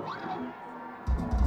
うん。